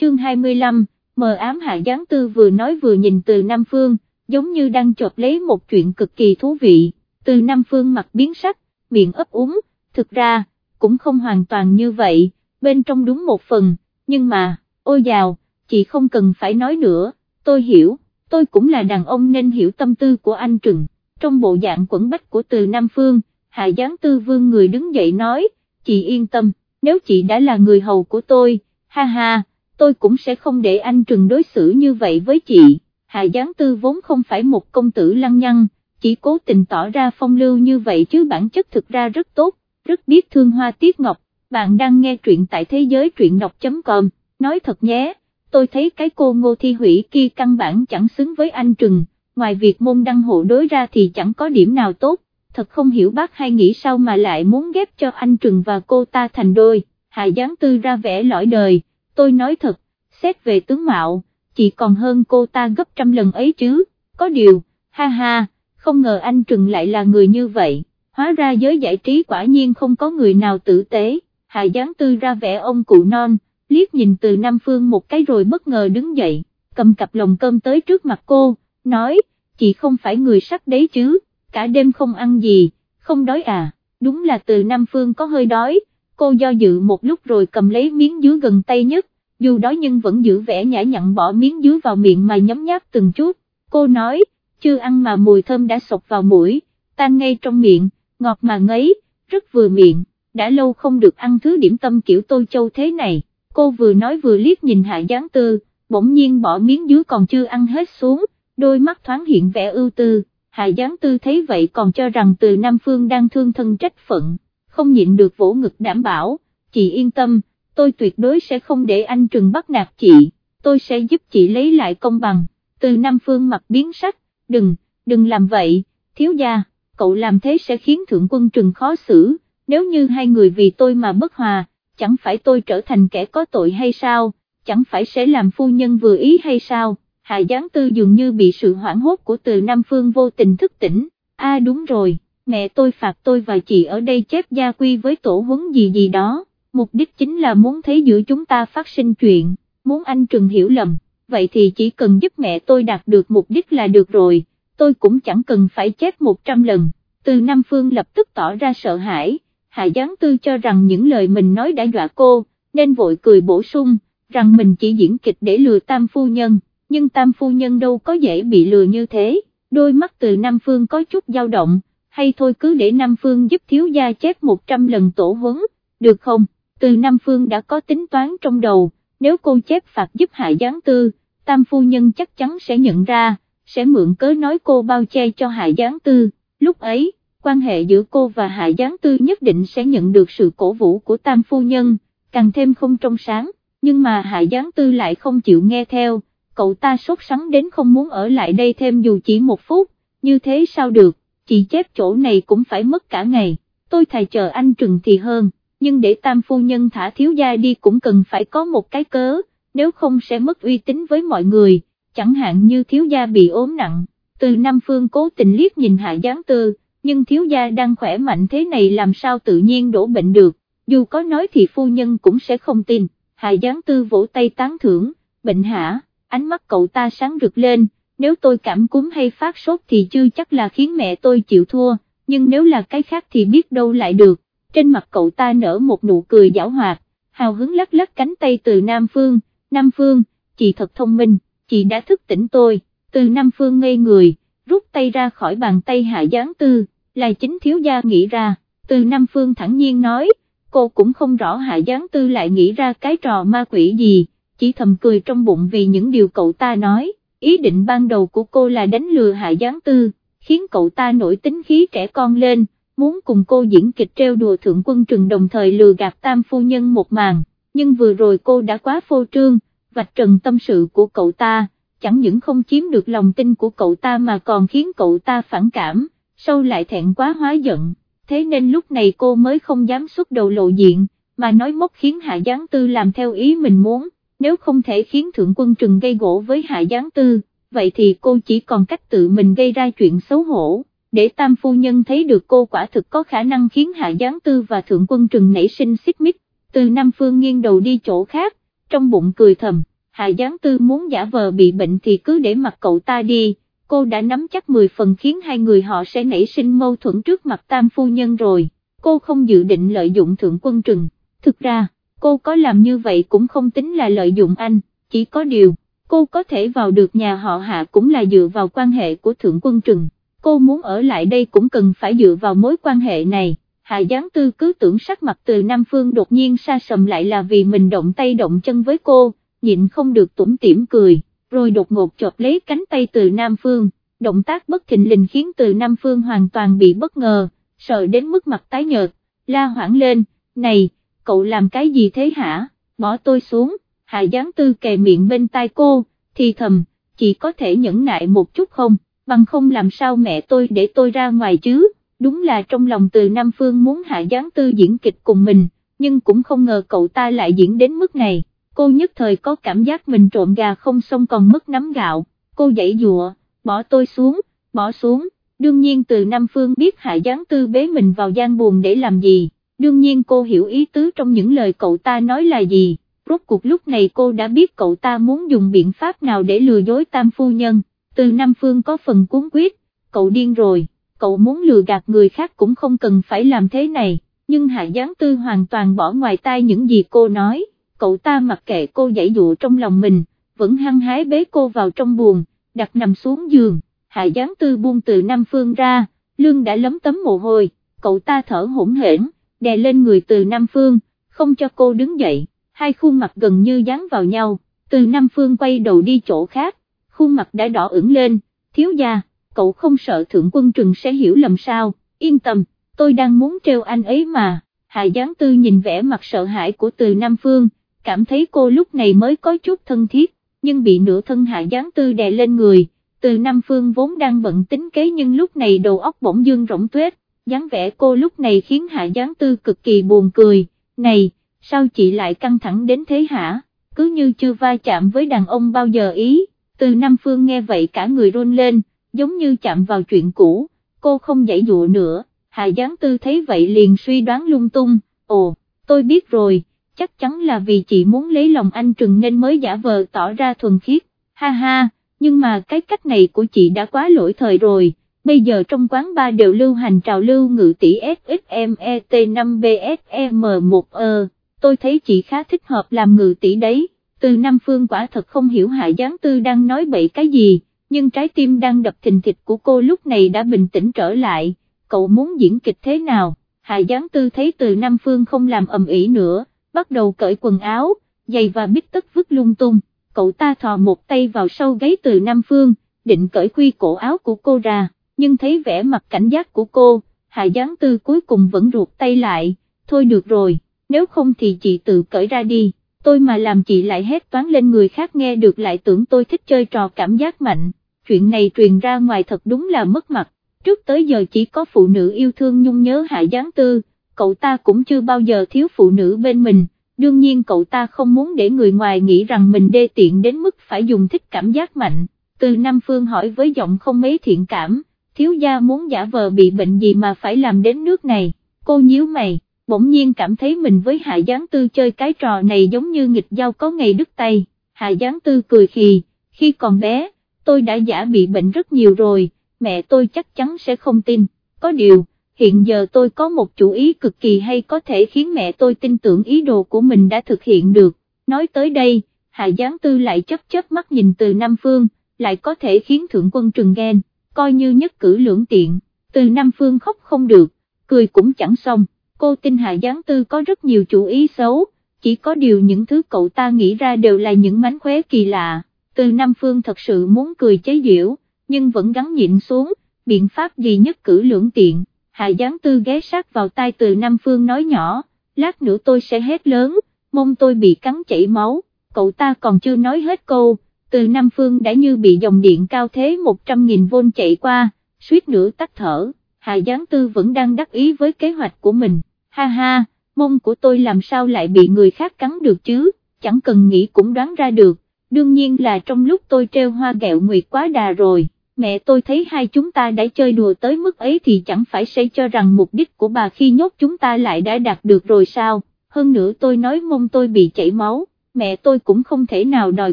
chương 25, mờ ám hạ gián tư vừa nói vừa nhìn từ Nam Phương, giống như đang chộp lấy một chuyện cực kỳ thú vị, từ Nam Phương mặt biến sắc, miệng ấp úng, thực ra, cũng không hoàn toàn như vậy, bên trong đúng một phần, nhưng mà, ôi dào, chị không cần phải nói nữa, tôi hiểu, tôi cũng là đàn ông nên hiểu tâm tư của anh Trừng, trong bộ dạng quẩn bách của từ Nam Phương, hạ gián tư vương người đứng dậy nói, chị yên tâm, nếu chị đã là người hầu của tôi, ha ha, tôi cũng sẽ không để anh Trừng đối xử như vậy với chị, hạ Giáng tư vốn không phải một công tử lăng nhăng, chỉ cố tình tỏ ra phong lưu như vậy chứ bản chất thực ra rất tốt, rất biết thương hoa tiết ngọc, bạn đang nghe truyện tại thế giới truyện đọc.com, nói thật nhé, tôi thấy cái cô ngô thi hủy kia căn bản chẳng xứng với anh Trừng, ngoài việc môn đăng hộ đối ra thì chẳng có điểm nào tốt, thật không hiểu bác hay nghĩ sao mà lại muốn ghép cho anh Trừng và cô ta thành đôi, Hạ Giáng Tư ra vẻ lõi đời, tôi nói thật, xét về tướng mạo, chỉ còn hơn cô ta gấp trăm lần ấy chứ, có điều, ha ha, không ngờ anh Trừng lại là người như vậy, hóa ra giới giải trí quả nhiên không có người nào tử tế, Hạ Giáng Tư ra vẻ ông cụ non, liếc nhìn từ Nam Phương một cái rồi bất ngờ đứng dậy, cầm cặp lồng cơm tới trước mặt cô, nói, chị không phải người sắc đấy chứ, cả đêm không ăn gì, không đói à, đúng là từ Nam Phương có hơi đói, cô do dự một lúc rồi cầm lấy miếng dứa gần tay nhất, dù đói nhưng vẫn giữ vẻ nhã nhặn bỏ miếng dứa vào miệng mà nhấm nháp từng chút, cô nói, chưa ăn mà mùi thơm đã sộc vào mũi, tan ngay trong miệng, ngọt mà ngấy, rất vừa miệng, đã lâu không được ăn thứ điểm tâm kiểu tôi châu thế này, cô vừa nói vừa liếc nhìn hạ gián tư, bỗng nhiên bỏ miếng dứa còn chưa ăn hết xuống, đôi mắt thoáng hiện vẻ ưu tư, hạ Giáng tư thấy vậy còn cho rằng từ Nam Phương đang thương thân trách phận, không nhịn được vỗ ngực đảm bảo, chị yên tâm, tôi tuyệt đối sẽ không để anh Trừng bắt nạt chị, tôi sẽ giúp chị lấy lại công bằng, từ Nam Phương mặt biến sắc, đừng, đừng làm vậy, thiếu gia, cậu làm thế sẽ khiến thượng quân Trừng khó xử, nếu như hai người vì tôi mà bất hòa, chẳng phải tôi trở thành kẻ có tội hay sao, chẳng phải sẽ làm phu nhân vừa ý hay sao, Hạ Giáng Tư dường như bị sự hoảng hốt của từ Nam Phương vô tình thức tỉnh, a à, đúng rồi, mẹ tôi phạt tôi và chị ở đây chép gia quy với tổ huấn gì gì đó, mục đích chính là muốn thấy giữa chúng ta phát sinh chuyện, muốn anh Trừng hiểu lầm, vậy thì chỉ cần giúp mẹ tôi đạt được mục đích là được rồi, tôi cũng chẳng cần phải chết 100 lần, từ Nam Phương lập tức tỏ ra sợ hãi. Hạ Giáng Tư cho rằng những lời mình nói đã dọa cô, nên vội cười bổ sung, rằng mình chỉ diễn kịch để lừa tam phu nhân, nhưng tam phu nhân đâu có dễ bị lừa như thế, đôi mắt từ Nam Phương có chút dao động, hay thôi cứ để Nam Phương giúp thiếu gia chết 100 lần tổ huấn, được không, từ Nam Phương đã có tính toán trong đầu, nếu cô chép phạt giúp Hạ Giáng Tư, tam phu nhân chắc chắn sẽ nhận ra, sẽ mượn cớ nói cô bao che cho Hạ Giáng Tư, lúc ấy quan hệ giữa cô và Hạ Giáng Tư nhất định sẽ nhận được sự cổ vũ của tam phu nhân, càng thêm không trong sáng, nhưng mà Hạ Giáng Tư lại không chịu nghe theo, cậu ta sốt sắng đến không muốn ở lại đây thêm dù chỉ một phút, như thế sao được, chị chép chỗ này cũng phải mất cả ngày, tôi thà chờ anh Trừng thì hơn, nhưng để tam phu nhân thả thiếu gia đi cũng cần phải có một cái cớ, nếu không sẽ mất uy tín với mọi người, chẳng hạn như thiếu gia bị ốm nặng, từ Nam Phương cố tình liếc nhìn Hạ Giáng Tư nhưng thiếu gia đang khỏe mạnh thế này làm sao tự nhiên đổ bệnh được, dù có nói thì phu nhân cũng sẽ không tin, hạ Giáng Tư vỗ tay tán thưởng, bệnh hả, ánh mắt cậu ta sáng rực lên, nếu tôi cảm cúm hay phát sốt thì chưa chắc là khiến mẹ tôi chịu thua, nhưng nếu là cái khác thì biết đâu lại được, trên mặt cậu ta nở một nụ cười giảo hoạt, hào hứng lắc lắc cánh tay từ Nam Phương, Nam Phương, chị thật thông minh, chị đã thức tỉnh tôi, từ Nam Phương ngây người, rút tay ra khỏi bàn tay Hạ Giáng Tư là chính thiếu gia nghĩ ra, từ Nam Phương thẳng nhiên nói, cô cũng không rõ Hạ Giáng Tư lại nghĩ ra cái trò ma quỷ gì, chỉ thầm cười trong bụng vì những điều cậu ta nói, ý định ban đầu của cô là đánh lừa Hạ Giáng Tư, khiến cậu ta nổi tính khí trẻ con lên, muốn cùng cô diễn kịch treo đùa thượng quân trừng đồng thời lừa gạt tam phu nhân một màn, nhưng vừa rồi cô đã quá phô trương, vạch trần tâm sự của cậu ta, chẳng những không chiếm được lòng tin của cậu ta mà còn khiến cậu ta phản cảm sau lại thẹn quá hóa giận, thế nên lúc này cô mới không dám xuất đầu lộ diện, mà nói móc khiến Hạ Giáng Tư làm theo ý mình muốn, nếu không thể khiến Thượng Quân Trừng gây gỗ với Hạ Giáng Tư, vậy thì cô chỉ còn cách tự mình gây ra chuyện xấu hổ, để Tam Phu Nhân thấy được cô quả thực có khả năng khiến Hạ Giáng Tư và Thượng Quân Trừng nảy sinh xích mích, từ Nam Phương nghiêng đầu đi chỗ khác, trong bụng cười thầm, Hạ Giáng Tư muốn giả vờ bị bệnh thì cứ để mặc cậu ta đi, cô đã nắm chắc 10 phần khiến hai người họ sẽ nảy sinh mâu thuẫn trước mặt tam phu nhân rồi, cô không dự định lợi dụng thượng quân trừng, thực ra, cô có làm như vậy cũng không tính là lợi dụng anh, chỉ có điều, cô có thể vào được nhà họ Hạ cũng là dựa vào quan hệ của thượng quân trừng, cô muốn ở lại đây cũng cần phải dựa vào mối quan hệ này. Hạ Giáng Tư cứ tưởng sắc mặt từ Nam Phương đột nhiên xa sầm lại là vì mình động tay động chân với cô, nhịn không được tủm tỉm cười, rồi đột ngột chộp lấy cánh tay từ Nam Phương, động tác bất thình lình khiến từ Nam Phương hoàn toàn bị bất ngờ, sợ đến mức mặt tái nhợt, la hoảng lên, này, cậu làm cái gì thế hả, bỏ tôi xuống, Hạ Giáng Tư kề miệng bên tai cô, thì thầm, chỉ có thể nhẫn nại một chút không, bằng không làm sao mẹ tôi để tôi ra ngoài chứ? Đúng là trong lòng từ Nam Phương muốn Hạ Giáng Tư diễn kịch cùng mình, nhưng cũng không ngờ cậu ta lại diễn đến mức này, cô nhất thời có cảm giác mình trộm gà không xong còn mất nắm gạo, cô dãy dụa, bỏ tôi xuống, bỏ xuống, đương nhiên từ Nam Phương biết Hạ Giáng Tư bế mình vào gian buồn để làm gì, đương nhiên cô hiểu ý tứ trong những lời cậu ta nói là gì, rốt cuộc lúc này cô đã biết cậu ta muốn dùng biện pháp nào để lừa dối tam phu nhân, từ Nam Phương có phần cuốn quyết, cậu điên rồi cậu muốn lừa gạt người khác cũng không cần phải làm thế này, nhưng Hạ Giáng Tư hoàn toàn bỏ ngoài tai những gì cô nói, cậu ta mặc kệ cô dãy dụ trong lòng mình, vẫn hăng hái bế cô vào trong buồng, đặt nằm xuống giường, Hạ Giáng Tư buông từ Nam Phương ra, lưng đã lấm tấm mồ hôi, cậu ta thở hỗn hển, đè lên người từ Nam Phương, không cho cô đứng dậy, hai khuôn mặt gần như dán vào nhau, từ Nam Phương quay đầu đi chỗ khác, khuôn mặt đã đỏ ửng lên, thiếu gia cậu không sợ thượng quân trừng sẽ hiểu lầm sao, yên tâm, tôi đang muốn treo anh ấy mà, Hạ Giáng Tư nhìn vẻ mặt sợ hãi của từ Nam Phương, cảm thấy cô lúc này mới có chút thân thiết, nhưng bị nửa thân Hạ Giáng Tư đè lên người, từ Nam Phương vốn đang bận tính kế nhưng lúc này đầu óc bỗng dương rỗng tuếch, dáng vẻ cô lúc này khiến Hạ Giáng Tư cực kỳ buồn cười, này, sao chị lại căng thẳng đến thế hả, cứ như chưa va chạm với đàn ông bao giờ ý, từ Nam Phương nghe vậy cả người run lên, giống như chạm vào chuyện cũ, cô không dãy dụa nữa, Hạ Giáng Tư thấy vậy liền suy đoán lung tung, ồ, tôi biết rồi, chắc chắn là vì chị muốn lấy lòng anh Trừng nên mới giả vờ tỏ ra thuần khiết, ha ha, nhưng mà cái cách này của chị đã quá lỗi thời rồi, bây giờ trong quán ba đều lưu hành trào lưu ngự tỷ SXMET5BSM1E, e, tôi thấy chị khá thích hợp làm ngự tỷ đấy, từ Nam Phương quả thật không hiểu Hạ Giáng Tư đang nói bậy cái gì nhưng trái tim đang đập thình thịch của cô lúc này đã bình tĩnh trở lại, cậu muốn diễn kịch thế nào, Hạ Giáng Tư thấy từ Nam Phương không làm ầm ĩ nữa, bắt đầu cởi quần áo, giày và bít tất vứt lung tung, cậu ta thò một tay vào sau gáy từ Nam Phương, định cởi quy cổ áo của cô ra, nhưng thấy vẻ mặt cảnh giác của cô, Hạ Giáng Tư cuối cùng vẫn ruột tay lại, thôi được rồi, nếu không thì chị tự cởi ra đi tôi mà làm chị lại hét toán lên người khác nghe được lại tưởng tôi thích chơi trò cảm giác mạnh, chuyện này truyền ra ngoài thật đúng là mất mặt, trước tới giờ chỉ có phụ nữ yêu thương nhung nhớ hạ gián tư, cậu ta cũng chưa bao giờ thiếu phụ nữ bên mình, đương nhiên cậu ta không muốn để người ngoài nghĩ rằng mình đê tiện đến mức phải dùng thích cảm giác mạnh, từ Nam Phương hỏi với giọng không mấy thiện cảm, thiếu gia muốn giả vờ bị bệnh gì mà phải làm đến nước này, cô nhíu mày bỗng nhiên cảm thấy mình với Hạ Giáng Tư chơi cái trò này giống như nghịch giao có ngày đứt tay, Hạ Giáng Tư cười khì, khi còn bé, tôi đã giả bị bệnh rất nhiều rồi, mẹ tôi chắc chắn sẽ không tin, có điều, hiện giờ tôi có một chủ ý cực kỳ hay có thể khiến mẹ tôi tin tưởng ý đồ của mình đã thực hiện được, nói tới đây, Hạ Giáng Tư lại chấp chấp mắt nhìn từ Nam Phương, lại có thể khiến Thượng quân Trừng ghen, coi như nhất cử lưỡng tiện, từ Nam Phương khóc không được, cười cũng chẳng xong cô tin Hạ Giáng Tư có rất nhiều chủ ý xấu, chỉ có điều những thứ cậu ta nghĩ ra đều là những mánh khóe kỳ lạ, từ Nam Phương thật sự muốn cười chế giễu, nhưng vẫn gắn nhịn xuống, biện pháp gì nhất cử lưỡng tiện, Hạ Giáng Tư ghé sát vào tai từ Nam Phương nói nhỏ, lát nữa tôi sẽ hét lớn, mông tôi bị cắn chảy máu, cậu ta còn chưa nói hết câu, từ Nam Phương đã như bị dòng điện cao thế 100.000V chạy qua, suýt nữa tắt thở, Hạ Giáng Tư vẫn đang đắc ý với kế hoạch của mình ha ha, mông của tôi làm sao lại bị người khác cắn được chứ, chẳng cần nghĩ cũng đoán ra được, đương nhiên là trong lúc tôi treo hoa gẹo nguyệt quá đà rồi, mẹ tôi thấy hai chúng ta đã chơi đùa tới mức ấy thì chẳng phải sẽ cho rằng mục đích của bà khi nhốt chúng ta lại đã đạt được rồi sao, hơn nữa tôi nói mông tôi bị chảy máu, mẹ tôi cũng không thể nào đòi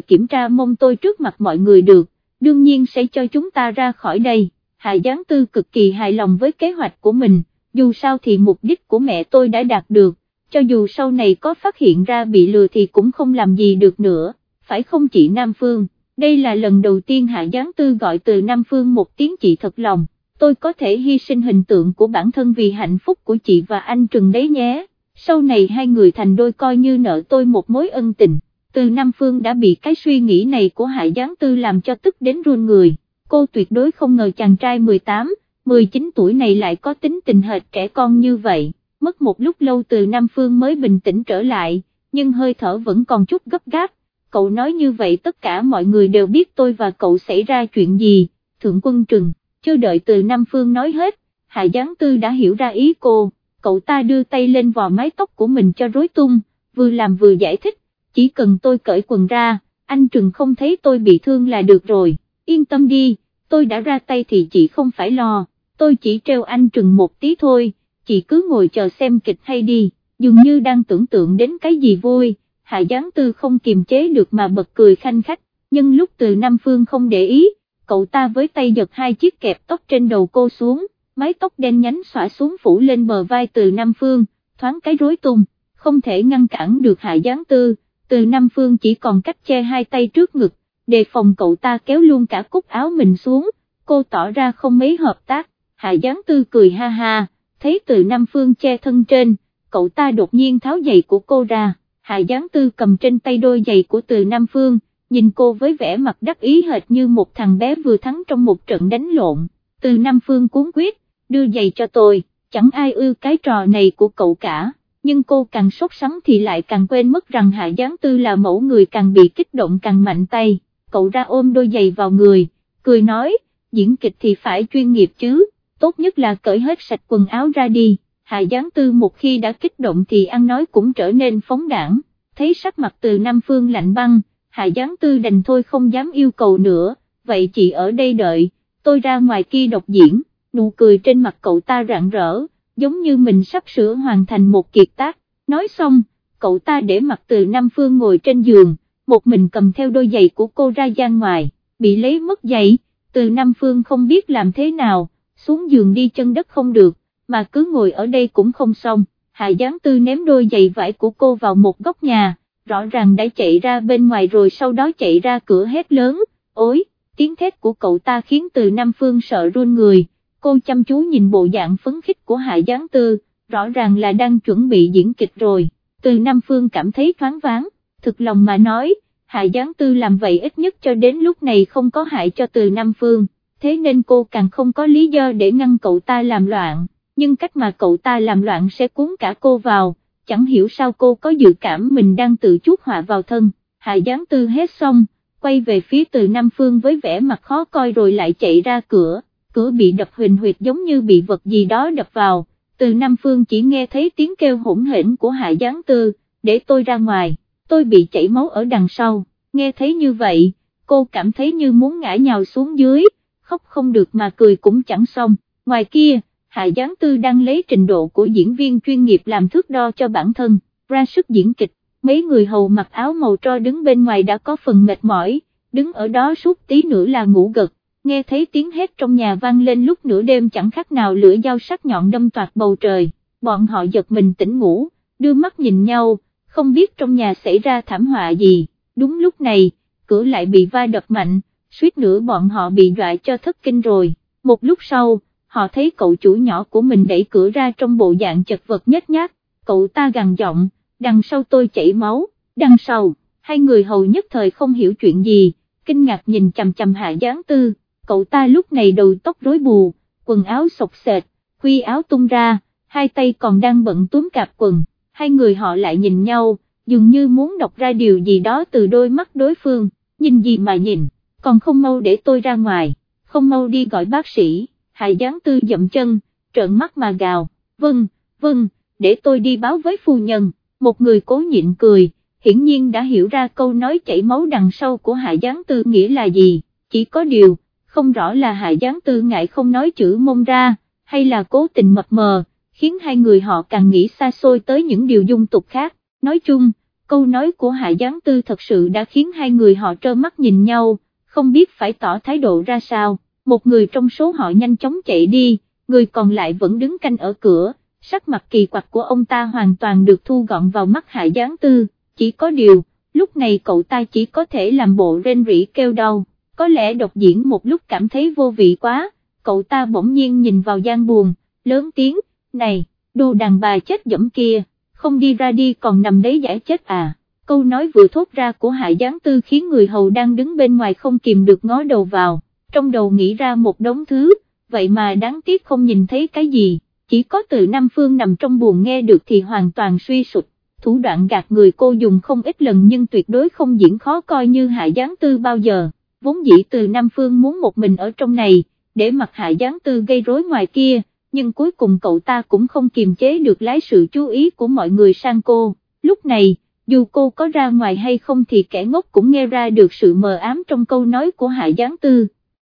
kiểm tra mông tôi trước mặt mọi người được, đương nhiên sẽ cho chúng ta ra khỏi đây, Hạ Giáng Tư cực kỳ hài lòng với kế hoạch của mình, dù sao thì mục đích của mẹ tôi đã đạt được, cho dù sau này có phát hiện ra bị lừa thì cũng không làm gì được nữa, phải không chị Nam Phương, đây là lần đầu tiên Hạ Giáng Tư gọi từ Nam Phương một tiếng chị thật lòng, tôi có thể hy sinh hình tượng của bản thân vì hạnh phúc của chị và anh Trừng đấy nhé, sau này hai người thành đôi coi như nợ tôi một mối ân tình, từ Nam Phương đã bị cái suy nghĩ này của Hạ Giáng Tư làm cho tức đến run người, cô tuyệt đối không ngờ chàng trai 18, 19 tuổi này lại có tính tình hệt trẻ con như vậy, mất một lúc lâu từ Nam Phương mới bình tĩnh trở lại, nhưng hơi thở vẫn còn chút gấp gáp, cậu nói như vậy tất cả mọi người đều biết tôi và cậu xảy ra chuyện gì, thượng quân trừng, chưa đợi từ Nam Phương nói hết, Hạ Giáng Tư đã hiểu ra ý cô, cậu ta đưa tay lên vò mái tóc của mình cho rối tung, vừa làm vừa giải thích, chỉ cần tôi cởi quần ra, anh Trừng không thấy tôi bị thương là được rồi, yên tâm đi, tôi đã ra tay thì chị không phải lo, tôi chỉ treo anh Trừng một tí thôi, chị cứ ngồi chờ xem kịch hay đi, dường như đang tưởng tượng đến cái gì vui, Hạ Giáng Tư không kiềm chế được mà bật cười khanh khách, nhưng lúc từ Nam Phương không để ý, cậu ta với tay giật hai chiếc kẹp tóc trên đầu cô xuống, mái tóc đen nhánh xõa xuống phủ lên bờ vai từ Nam Phương, thoáng cái rối tung, không thể ngăn cản được Hạ Giáng Tư, từ Nam Phương chỉ còn cách che hai tay trước ngực, đề phòng cậu ta kéo luôn cả cúc áo mình xuống, cô tỏ ra không mấy hợp tác, Hạ Giáng Tư cười ha ha, thấy từ Nam Phương che thân trên, cậu ta đột nhiên tháo giày của cô ra, Hạ Giáng Tư cầm trên tay đôi giày của từ Nam Phương, nhìn cô với vẻ mặt đắc ý hệt như một thằng bé vừa thắng trong một trận đánh lộn, từ Nam Phương cuốn quyết, đưa giày cho tôi, chẳng ai ưa cái trò này của cậu cả, nhưng cô càng sốt sắng thì lại càng quên mất rằng Hạ Giáng Tư là mẫu người càng bị kích động càng mạnh tay, cậu ra ôm đôi giày vào người, cười nói, diễn kịch thì phải chuyên nghiệp chứ, tốt nhất là cởi hết sạch quần áo ra đi, Hạ Giáng Tư một khi đã kích động thì ăn nói cũng trở nên phóng đảng, thấy sắc mặt từ Nam Phương lạnh băng, Hạ Giáng Tư đành thôi không dám yêu cầu nữa, vậy chị ở đây đợi, tôi ra ngoài kia độc diễn, nụ cười trên mặt cậu ta rạng rỡ, giống như mình sắp sửa hoàn thành một kiệt tác, nói xong, cậu ta để mặt từ Nam Phương ngồi trên giường, một mình cầm theo đôi giày của cô ra gian ngoài, bị lấy mất giày, từ Nam Phương không biết làm thế nào, xuống giường đi chân đất không được, mà cứ ngồi ở đây cũng không xong, Hạ Giáng Tư ném đôi giày vải của cô vào một góc nhà, rõ ràng đã chạy ra bên ngoài rồi sau đó chạy ra cửa hét lớn, ối, tiếng thét của cậu ta khiến từ Nam Phương sợ run người, cô chăm chú nhìn bộ dạng phấn khích của Hạ Giáng Tư, rõ ràng là đang chuẩn bị diễn kịch rồi, từ Nam Phương cảm thấy thoáng váng, thực lòng mà nói, Hạ Giáng Tư làm vậy ít nhất cho đến lúc này không có hại cho từ Nam Phương, thế nên cô càng không có lý do để ngăn cậu ta làm loạn, nhưng cách mà cậu ta làm loạn sẽ cuốn cả cô vào, chẳng hiểu sao cô có dự cảm mình đang tự chuốc họa vào thân, Hạ Giáng Tư hết xong, quay về phía từ Nam Phương với vẻ mặt khó coi rồi lại chạy ra cửa, cửa bị đập huỳnh huyệt giống như bị vật gì đó đập vào, từ Nam Phương chỉ nghe thấy tiếng kêu hỗn hển của Hạ Giáng Tư, để tôi ra ngoài, tôi bị chảy máu ở đằng sau, nghe thấy như vậy, cô cảm thấy như muốn ngã nhào xuống dưới, khóc không được mà cười cũng chẳng xong, ngoài kia, Hạ Giáng Tư đang lấy trình độ của diễn viên chuyên nghiệp làm thước đo cho bản thân, ra sức diễn kịch, mấy người hầu mặc áo màu tro đứng bên ngoài đã có phần mệt mỏi, đứng ở đó suốt tí nữa là ngủ gật, nghe thấy tiếng hét trong nhà vang lên lúc nửa đêm chẳng khác nào lửa dao sắc nhọn đâm toạt bầu trời, bọn họ giật mình tỉnh ngủ, đưa mắt nhìn nhau, không biết trong nhà xảy ra thảm họa gì, đúng lúc này, cửa lại bị va đập mạnh, suýt nữa bọn họ bị dọa cho thất kinh rồi, một lúc sau, họ thấy cậu chủ nhỏ của mình đẩy cửa ra trong bộ dạng chật vật nhất nhát, cậu ta gằn giọng, đằng sau tôi chảy máu, đằng sau, hai người hầu nhất thời không hiểu chuyện gì, kinh ngạc nhìn chằm chằm hạ gián tư, cậu ta lúc này đầu tóc rối bù, quần áo sọc sệt, huy áo tung ra, hai tay còn đang bận túm cạp quần, hai người họ lại nhìn nhau, dường như muốn đọc ra điều gì đó từ đôi mắt đối phương, nhìn gì mà nhìn, còn không mau để tôi ra ngoài, không mau đi gọi bác sĩ. Hải gián Tư dậm chân, trợn mắt mà gào, vâng, vâng, để tôi đi báo với phu nhân, một người cố nhịn cười, hiển nhiên đã hiểu ra câu nói chảy máu đằng sau của Hải gián Tư nghĩa là gì, chỉ có điều, không rõ là Hải gián Tư ngại không nói chữ mông ra, hay là cố tình mập mờ, khiến hai người họ càng nghĩ xa xôi tới những điều dung tục khác, nói chung, câu nói của Hạ gián Tư thật sự đã khiến hai người họ trơ mắt nhìn nhau, không biết phải tỏ thái độ ra sao, một người trong số họ nhanh chóng chạy đi, người còn lại vẫn đứng canh ở cửa, sắc mặt kỳ quặc của ông ta hoàn toàn được thu gọn vào mắt Hạ Giáng Tư, chỉ có điều, lúc này cậu ta chỉ có thể làm bộ rên rỉ kêu đau, có lẽ độc diễn một lúc cảm thấy vô vị quá, cậu ta bỗng nhiên nhìn vào gian buồn, lớn tiếng, này, đồ đàn bà chết dẫm kia, không đi ra đi còn nằm đấy giải chết à, câu nói vừa thốt ra của Hạ Giáng Tư khiến người hầu đang đứng bên ngoài không kìm được ngó đầu vào, trong đầu nghĩ ra một đống thứ, vậy mà đáng tiếc không nhìn thấy cái gì, chỉ có từ Nam Phương nằm trong buồn nghe được thì hoàn toàn suy sụp, thủ đoạn gạt người cô dùng không ít lần nhưng tuyệt đối không diễn khó coi như Hạ Giáng Tư bao giờ, vốn dĩ từ Nam Phương muốn một mình ở trong này, để mặc Hạ Giáng Tư gây rối ngoài kia, nhưng cuối cùng cậu ta cũng không kiềm chế được lái sự chú ý của mọi người sang cô, lúc này, dù cô có ra ngoài hay không thì kẻ ngốc cũng nghe ra được sự mờ ám trong câu nói của Hạ Giáng Tư,